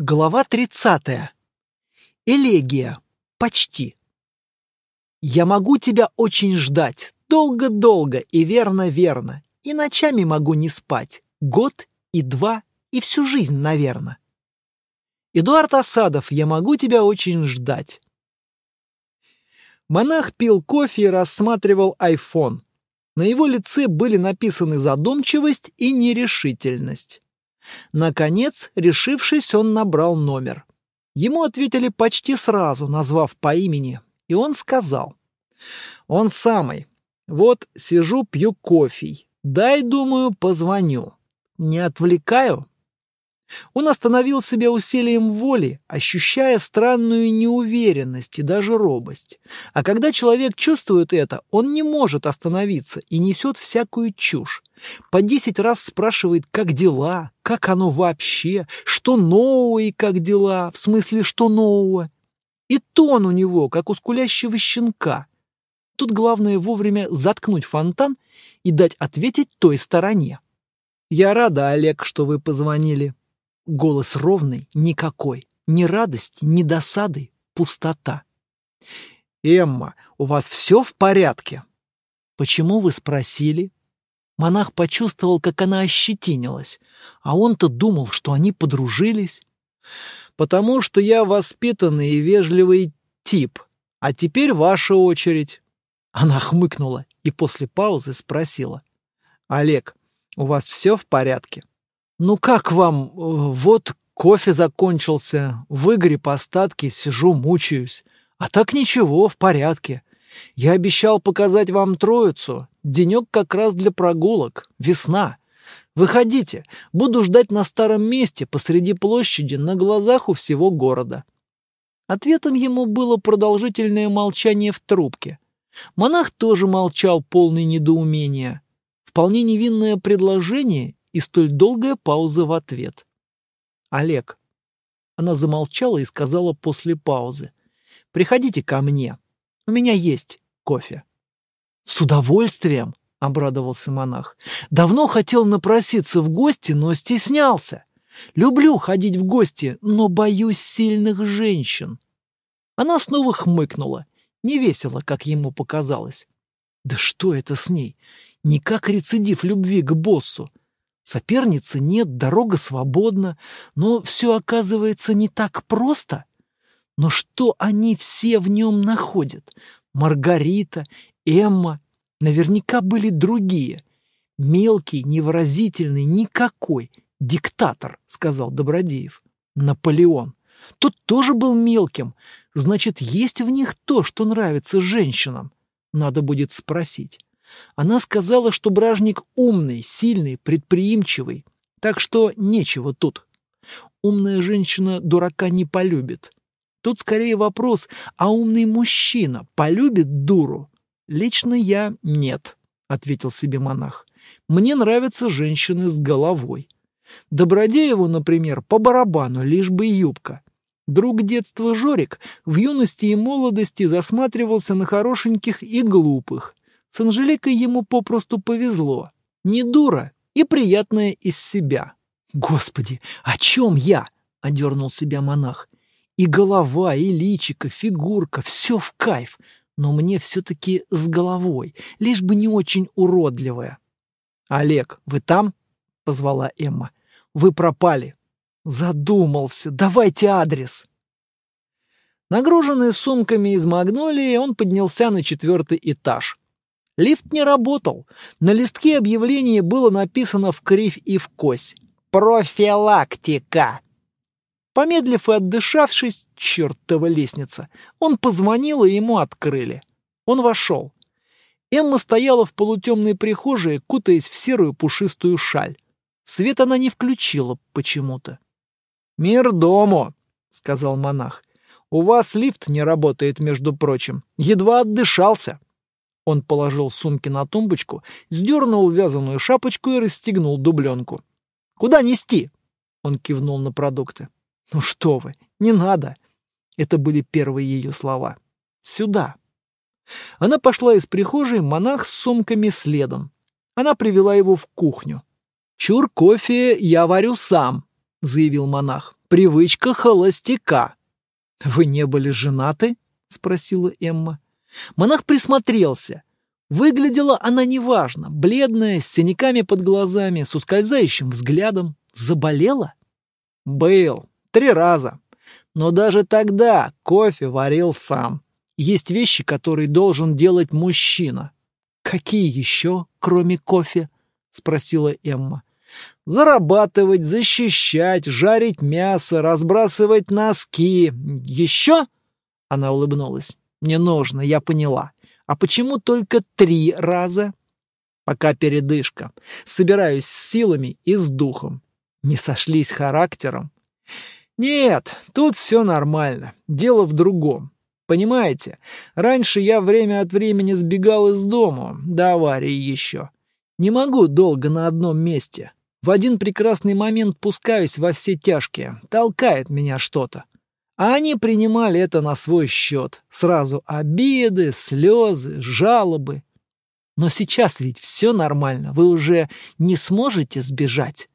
Глава 30. Элегия. Почти. Я могу тебя очень ждать, долго-долго и верно-верно, и ночами могу не спать, год и два, и всю жизнь, наверное. Эдуард Осадов, я могу тебя очень ждать. Монах пил кофе и рассматривал айфон. На его лице были написаны задумчивость и нерешительность. Наконец, решившись, он набрал номер. Ему ответили почти сразу, назвав по имени, и он сказал. «Он самый. Вот сижу, пью кофе. Дай, думаю, позвоню. Не отвлекаю?» Он остановил себя усилием воли, ощущая странную неуверенность и даже робость. А когда человек чувствует это, он не может остановиться и несет всякую чушь. По десять раз спрашивает, как дела, как оно вообще, что нового и как дела, в смысле, что нового. И тон у него, как у скулящего щенка. Тут главное вовремя заткнуть фонтан и дать ответить той стороне. «Я рада, Олег, что вы позвонили», Голос ровный, никакой. Ни радости, ни досады, пустота. «Эмма, у вас все в порядке?» «Почему вы спросили?» Монах почувствовал, как она ощетинилась, а он-то думал, что они подружились. «Потому что я воспитанный и вежливый тип, а теперь ваша очередь». Она хмыкнула и после паузы спросила. «Олег, у вас все в порядке?» «Ну как вам? Э, вот кофе закончился, выгреб остатки, сижу, мучаюсь. А так ничего, в порядке. Я обещал показать вам троицу. Денек как раз для прогулок. Весна. Выходите, буду ждать на старом месте посреди площади на глазах у всего города». Ответом ему было продолжительное молчание в трубке. Монах тоже молчал, полный недоумения. Вполне невинное предложение и столь долгая пауза в ответ. «Олег». Она замолчала и сказала после паузы. «Приходите ко мне. У меня есть кофе». «С удовольствием», — обрадовался монах. «Давно хотел напроситься в гости, но стеснялся. Люблю ходить в гости, но боюсь сильных женщин». Она снова хмыкнула. Невесело, как ему показалось. Да что это с ней? Не как рецидив любви к боссу. Соперницы нет, дорога свободна, но все оказывается не так просто. Но что они все в нем находят? Маргарита, Эмма, наверняка были другие. Мелкий, невыразительный, никакой. Диктатор, сказал Добродеев. Наполеон. Тот тоже был мелким. Значит, есть в них то, что нравится женщинам. Надо будет спросить. Она сказала, что бражник умный, сильный, предприимчивый, так что нечего тут. Умная женщина дурака не полюбит. Тут скорее вопрос, а умный мужчина полюбит дуру? Лично я нет, ответил себе монах. Мне нравятся женщины с головой. Добродееву, например, по барабану, лишь бы юбка. Друг детства Жорик в юности и молодости засматривался на хорошеньких и глупых, с Анжеликой ему попросту повезло. Не дура и приятная из себя. «Господи, о чем я?» — одернул себя монах. «И голова, и личико, фигурка — все в кайф, но мне все-таки с головой, лишь бы не очень уродливая». «Олег, вы там?» — позвала Эмма. «Вы пропали». «Задумался. Давайте адрес». Нагруженный сумками из магнолии, он поднялся на четвертый этаж. Лифт не работал. На листке объявления было написано в кривь и в кось. «Профилактика!» Помедлив и отдышавшись, чертова лестница, он позвонил, и ему открыли. Он вошел. Эмма стояла в полутемной прихожей, кутаясь в серую пушистую шаль. Свет она не включила почему-то. «Мир дому!» — сказал монах. «У вас лифт не работает, между прочим. Едва отдышался». Он положил сумки на тумбочку, сдернул вязаную шапочку и расстегнул дубленку. «Куда нести?» Он кивнул на продукты. «Ну что вы, не надо!» Это были первые ее слова. «Сюда!» Она пошла из прихожей, монах с сумками следом. Она привела его в кухню. «Чур кофе я варю сам», — заявил монах. Привычка холостяка. Вы не были женаты? спросила Эмма. Монах присмотрелся. Выглядела она неважно, бледная, с синяками под глазами, с ускользающим взглядом. Заболела? Был. Три раза. Но даже тогда кофе варил сам. Есть вещи, которые должен делать мужчина. Какие еще, кроме кофе? Спросила Эмма. Зарабатывать, защищать, жарить мясо, разбрасывать носки. Еще? Она улыбнулась. Не нужно, я поняла. А почему только три раза? Пока передышка. Собираюсь с силами и с духом. Не сошлись характером. Нет, тут все нормально. Дело в другом. Понимаете, раньше я время от времени сбегал из дома, до аварии еще. Не могу долго на одном месте. В один прекрасный момент пускаюсь во все тяжкие, толкает меня что-то. А они принимали это на свой счет. Сразу обиды, слезы, жалобы. Но сейчас ведь все нормально, вы уже не сможете сбежать.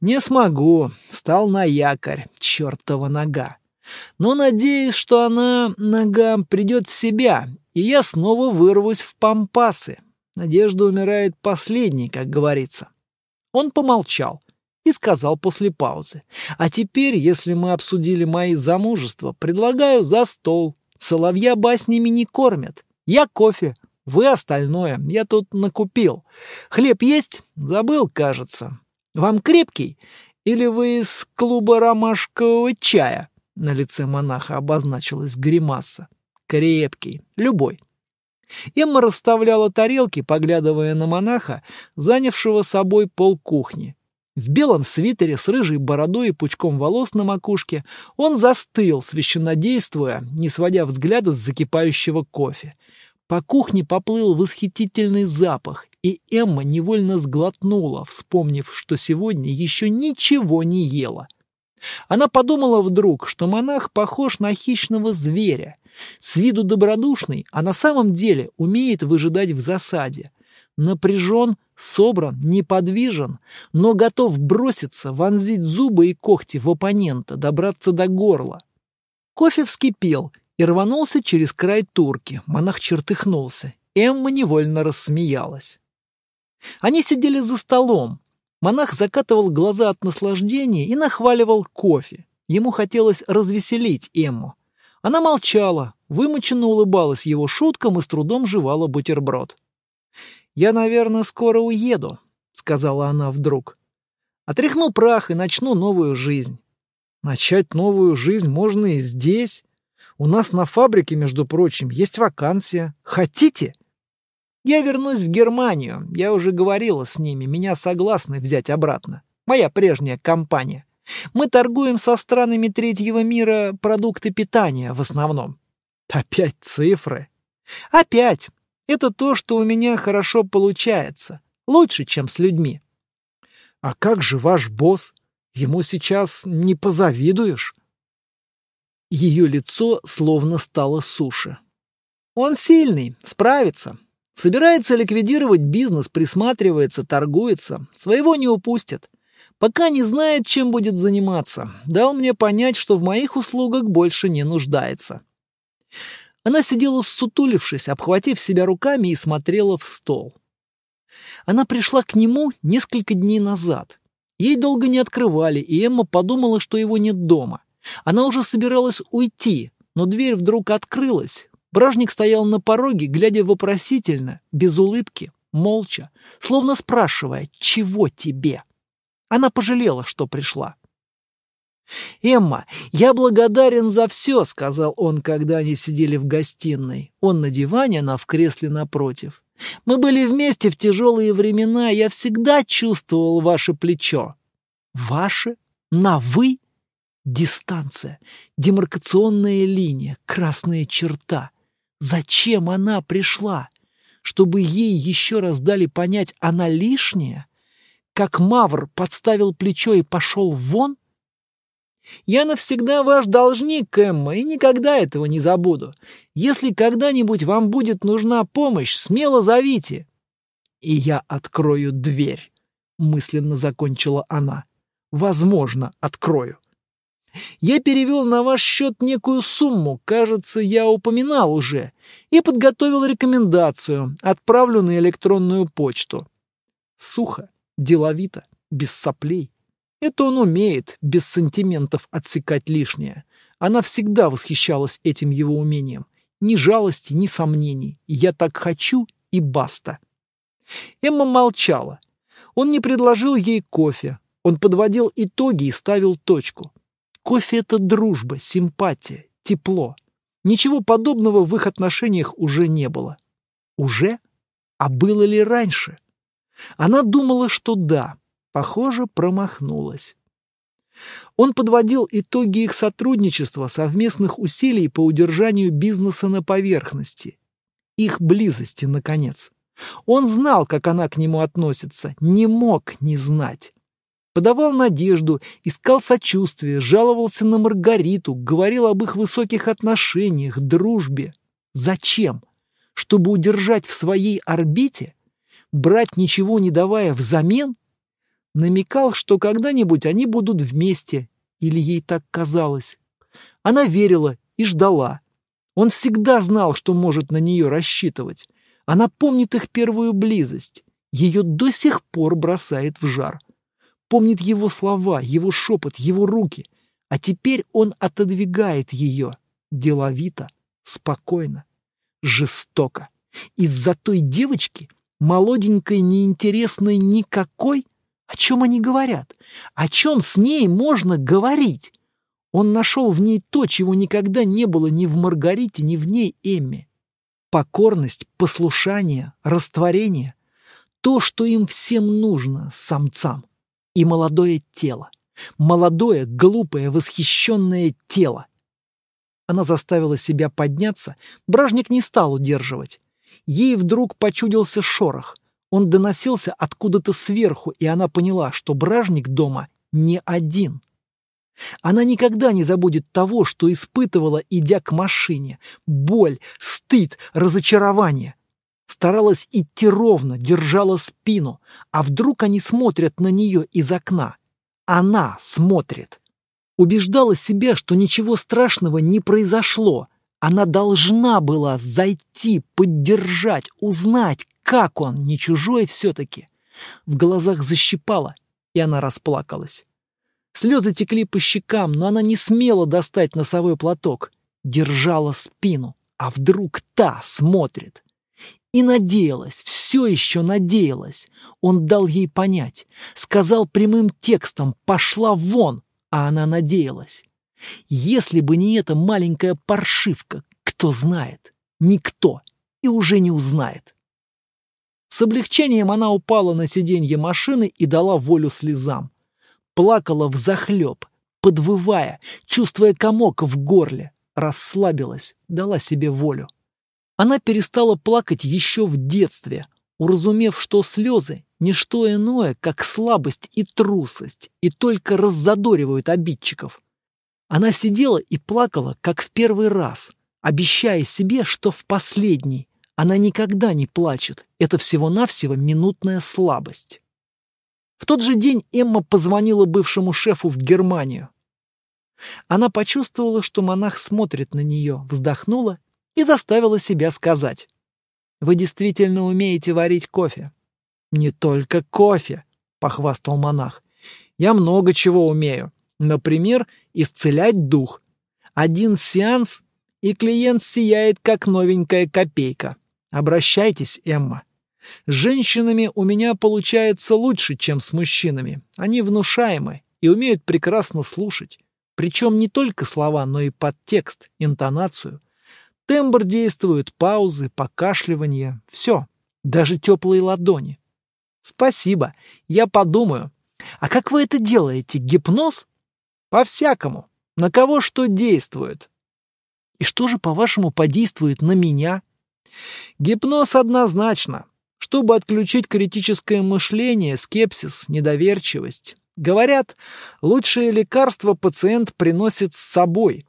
Не смогу, стал на якорь, чертова нога. Но надеюсь, что она, нога, придет в себя, и я снова вырвусь в пампасы. Надежда умирает последней, как говорится. Он помолчал и сказал после паузы. «А теперь, если мы обсудили мои замужества, предлагаю за стол. Соловья баснями не кормят. Я кофе, вы остальное. Я тут накупил. Хлеб есть? Забыл, кажется. Вам крепкий? Или вы из клуба ромашкового чая?» На лице монаха обозначилась гримаса. «Крепкий. Любой». Эмма расставляла тарелки, поглядывая на монаха, занявшего собой пол кухни. В белом свитере с рыжей бородой и пучком волос на макушке он застыл, священнодействуя, не сводя взгляда с закипающего кофе. По кухне поплыл восхитительный запах, и Эмма невольно сглотнула, вспомнив, что сегодня еще ничего не ела. Она подумала вдруг, что монах похож на хищного зверя. С виду добродушный, а на самом деле умеет выжидать в засаде напряжен, собран, неподвижен, но готов броситься, вонзить зубы и когти в оппонента, добраться до горла. Кофе вскипел и рванулся через край турки. Монах чертыхнулся. Эмма невольно рассмеялась. Они сидели за столом. Монах закатывал глаза от наслаждения и нахваливал кофе. Ему хотелось развеселить Эмму. Она молчала, вымученно улыбалась его шуткам и с трудом жевала бутерброд. «Я, наверное, скоро уеду», — сказала она вдруг. «Отряхну прах и начну новую жизнь». «Начать новую жизнь можно и здесь. У нас на фабрике, между прочим, есть вакансия. Хотите?» «Я вернусь в Германию. Я уже говорила с ними. Меня согласны взять обратно. Моя прежняя компания. Мы торгуем со странами третьего мира продукты питания в основном». «Опять цифры?» «Опять. Это то, что у меня хорошо получается. Лучше, чем с людьми. А как же ваш босс? Ему сейчас не позавидуешь. Ее лицо словно стало суше. Он сильный, справится. Собирается ликвидировать бизнес, присматривается, торгуется. Своего не упустит. Пока не знает, чем будет заниматься. Дал мне понять, что в моих услугах больше не нуждается. Она сидела сутулившись, обхватив себя руками и смотрела в стол. Она пришла к нему несколько дней назад. Ей долго не открывали, и Эмма подумала, что его нет дома. Она уже собиралась уйти, но дверь вдруг открылась. Бражник стоял на пороге, глядя вопросительно, без улыбки, молча, словно спрашивая, чего тебе. Она пожалела, что пришла. «Эмма, я благодарен за все», — сказал он, когда они сидели в гостиной. Он на диване, она в кресле напротив. «Мы были вместе в тяжелые времена, я всегда чувствовал ваше плечо». «Ваше? На «вы»?» Дистанция, демаркационная линия, красная черта. Зачем она пришла? Чтобы ей еще раз дали понять, она лишняя? Как Мавр подставил плечо и пошел вон? Я навсегда ваш должник, Эмма, и никогда этого не забуду. Если когда-нибудь вам будет нужна помощь, смело зовите. И я открою дверь, мысленно закончила она. Возможно, открою. Я перевел на ваш счет некую сумму, кажется, я упоминал уже, и подготовил рекомендацию, отправлю на электронную почту. Сухо, деловито, без соплей. Это он умеет, без сантиментов отсекать лишнее. Она всегда восхищалась этим его умением. Ни жалости, ни сомнений. Я так хочу и баста. Эмма молчала. Он не предложил ей кофе. Он подводил итоги и ставил точку. Кофе — это дружба, симпатия, тепло. Ничего подобного в их отношениях уже не было. Уже? А было ли раньше? Она думала, что да. Похоже, промахнулась. Он подводил итоги их сотрудничества, совместных усилий по удержанию бизнеса на поверхности. Их близости, наконец. Он знал, как она к нему относится, не мог не знать. Подавал надежду, искал сочувствие, жаловался на Маргариту, говорил об их высоких отношениях, дружбе. Зачем? Чтобы удержать в своей орбите? Брать ничего не давая взамен? Намекал, что когда-нибудь они будут вместе, или ей так казалось. Она верила и ждала. Он всегда знал, что может на нее рассчитывать. Она помнит их первую близость. Ее до сих пор бросает в жар. Помнит его слова, его шепот, его руки. А теперь он отодвигает ее. Деловито, спокойно, жестоко. Из-за той девочки, молоденькой, неинтересной никакой, о чем они говорят? О чем с ней можно говорить? Он нашел в ней то, чего никогда не было ни в Маргарите, ни в ней Эмме. Покорность, послушание, растворение — то, что им всем нужно, самцам. И молодое тело. Молодое, глупое, восхищенное тело. Она заставила себя подняться, бражник не стал удерживать. Ей вдруг почудился шорох. Он доносился откуда-то сверху, и она поняла, что бражник дома не один. Она никогда не забудет того, что испытывала, идя к машине. Боль, стыд, разочарование. Старалась идти ровно, держала спину. А вдруг они смотрят на нее из окна? Она смотрит. Убеждала себя, что ничего страшного не произошло. Она должна была зайти, поддержать, узнать, как он, не чужой все-таки. В глазах защипала, и она расплакалась. Слезы текли по щекам, но она не смела достать носовой платок. Держала спину, а вдруг та смотрит. И надеялась, все еще надеялась. Он дал ей понять. Сказал прямым текстом «пошла вон», а она надеялась. Если бы не эта маленькая паршивка, кто знает? Никто. И уже не узнает. С облегчением она упала на сиденье машины и дала волю слезам плакала взахлеб, подвывая, чувствуя комок в горле, расслабилась, дала себе волю. Она перестала плакать еще в детстве, уразумев, что слезы — не что иное, как слабость и трусость, и только раззадоривают обидчиков. Она сидела и плакала, как в первый раз, обещая себе, что в последний. Она никогда не плачет, это всего-навсего минутная слабость. В тот же день Эмма позвонила бывшему шефу в Германию. Она почувствовала, что монах смотрит на нее, вздохнула и заставила себя сказать. «Вы действительно умеете варить кофе?» «Не только кофе», — похвастал монах. «Я много чего умею. Например, исцелять дух. Один сеанс, и клиент сияет, как новенькая копейка. Обращайтесь, Эмма». С женщинами у меня получается лучше, чем с мужчинами. Они внушаемы и умеют прекрасно слушать. Причем не только слова, но и подтекст, интонацию. Тембр действует, паузы, покашливание, все, даже теплые ладони. Спасибо, я подумаю. А как вы это делаете, гипноз? По-всякому. На кого что действует? И что же, по-вашему, подействует на меня? Гипноз однозначно чтобы отключить критическое мышление, скепсис, недоверчивость. Говорят, лучшее лекарство пациент приносит с собой.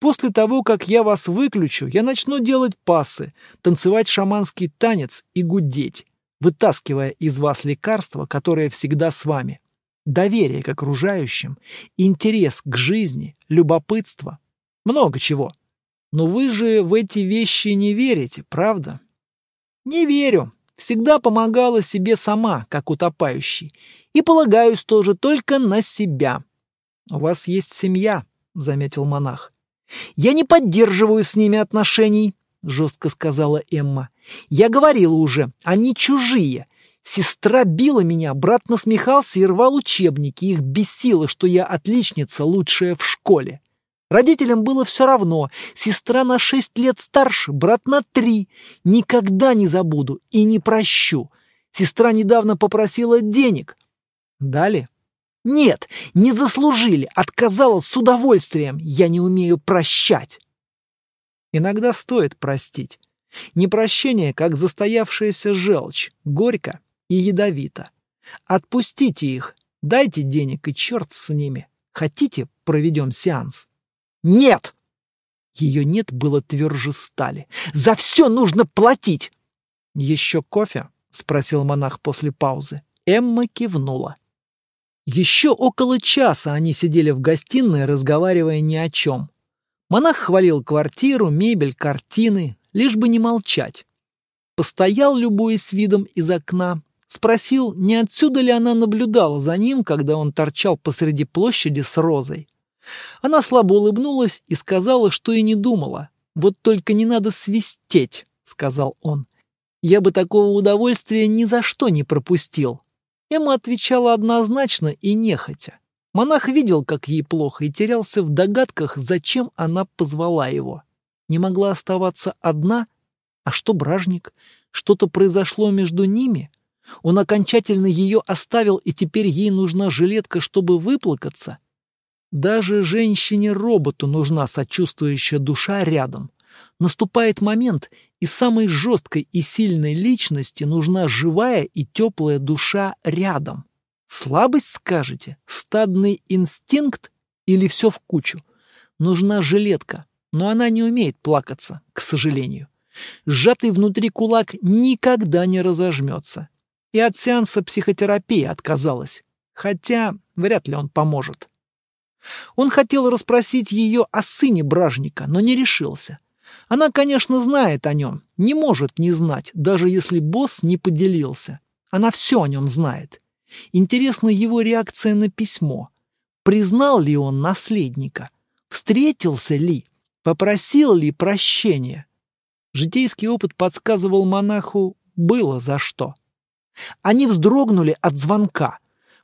После того, как я вас выключу, я начну делать пасы, танцевать шаманский танец и гудеть, вытаскивая из вас лекарство, которое всегда с вами. доверие к окружающим, интерес к жизни, любопытство. Много чего. Но вы же в эти вещи не верите, правда? Не верю. Всегда помогала себе сама, как утопающий. И полагаюсь тоже только на себя. У вас есть семья, заметил монах. Я не поддерживаю с ними отношений, жестко сказала Эмма. Я говорила уже, они чужие. Сестра била меня, брат насмехался и рвал учебники. Их бесило, что я отличница, лучшая в школе. Родителям было все равно. Сестра на шесть лет старше, брат на три. Никогда не забуду и не прощу. Сестра недавно попросила денег. Дали? Нет, не заслужили. Отказала с удовольствием. Я не умею прощать. Иногда стоит простить. Непрощение, как застоявшаяся желчь, горько и ядовито. Отпустите их, дайте денег и черт с ними. Хотите, проведем сеанс? Нет! Ее «нет» было тверже стали. За все нужно платить! Еще кофе? Спросил монах после паузы. Эмма кивнула. Еще около часа они сидели в гостиной, разговаривая ни о чем. Монах хвалил квартиру, мебель, картины, лишь бы не молчать. Постоял, любуясь видом из окна, Спросил, не отсюда ли она наблюдала за ним, когда он торчал посреди площади с розой. Она слабо улыбнулась и сказала, что и не думала. «Вот только не надо свистеть», — сказал он. «Я бы такого удовольствия ни за что не пропустил». Эмма отвечала однозначно и нехотя. Монах видел, как ей плохо, и терялся в догадках, зачем она позвала его. Не могла оставаться одна? А что бражник? Что-то произошло между ними? Он окончательно ее оставил, и теперь ей нужна жилетка, чтобы выплакаться. Даже женщине-роботу нужна сочувствующая душа рядом. Наступает момент, и самой жесткой и сильной личности нужна живая и теплая душа рядом. Слабость, скажете? Стадный инстинкт? Или все в кучу? Нужна жилетка, но она не умеет плакаться, к сожалению. Сжатый внутри кулак никогда не разожмется и от сеанса психотерапии отказалась, хотя вряд ли он поможет. Он хотел расспросить ее о сыне бражника, но не решился. Она, конечно, знает о нем, не может не знать, даже если босс не поделился. Она все о нем знает. Интересна его реакция на письмо. Признал ли он наследника? Встретился ли? Попросил ли прощения? Житейский опыт подсказывал монаху, было за что. Они вздрогнули от звонка.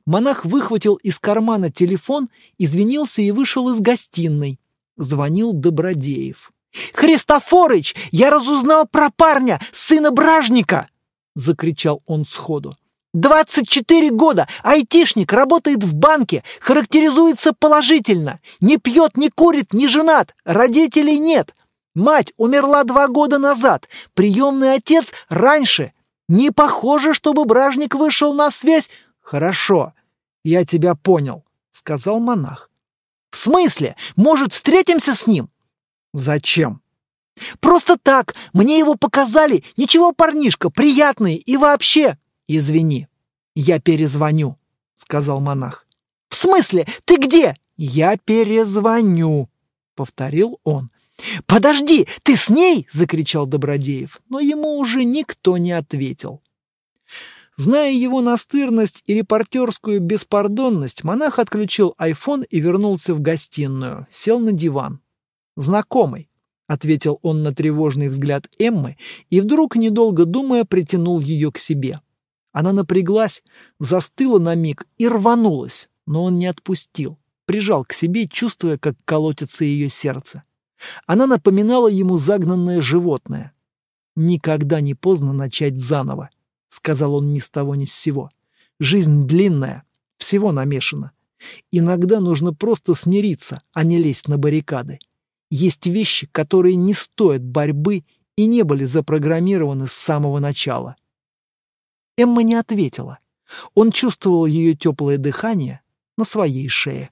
Монах выхватил из кармана телефон, извинился и вышел из гостиной. Звонил Добродеев. «Христофорыч, я разузнал про парня, сына бражника!» — закричал он сходу. «Двадцать четыре года, айтишник, работает в банке, характеризуется положительно, не пьет, не курит, не женат, родителей нет. Мать умерла два года назад, приемный отец раньше, не похоже, чтобы бражник вышел на связь. Хорошо, я тебя понял, сказал монах. В смысле? Может, встретимся с ним? Зачем? Просто так, мне его показали. Ничего, парнишка, приятный и вообще. Извини, я перезвоню, сказал монах. В смысле? Ты где? Я перезвоню, повторил он. «Подожди, ты с ней!» — закричал Добродеев, но ему уже никто не ответил. Зная его настырность и репортерскую беспардонность, монах отключил айфон и вернулся в гостиную, сел на диван. «Знакомый», — ответил он на тревожный взгляд Эммы и вдруг, недолго думая, притянул ее к себе. Она напряглась, застыла на миг и рванулась, но он не отпустил, прижал к себе, чувствуя, как колотится ее сердце. Она напоминала ему загнанное животное. «Никогда не поздно начать заново», — сказал он ни с того ни с сего. «Жизнь длинная, всего намешано. Иногда нужно просто смириться, а не лезть на баррикады. Есть вещи, которые не стоят борьбы и не были запрограммированы с самого начала». Эмма не ответила. Он чувствовал ее теплое дыхание на своей шее.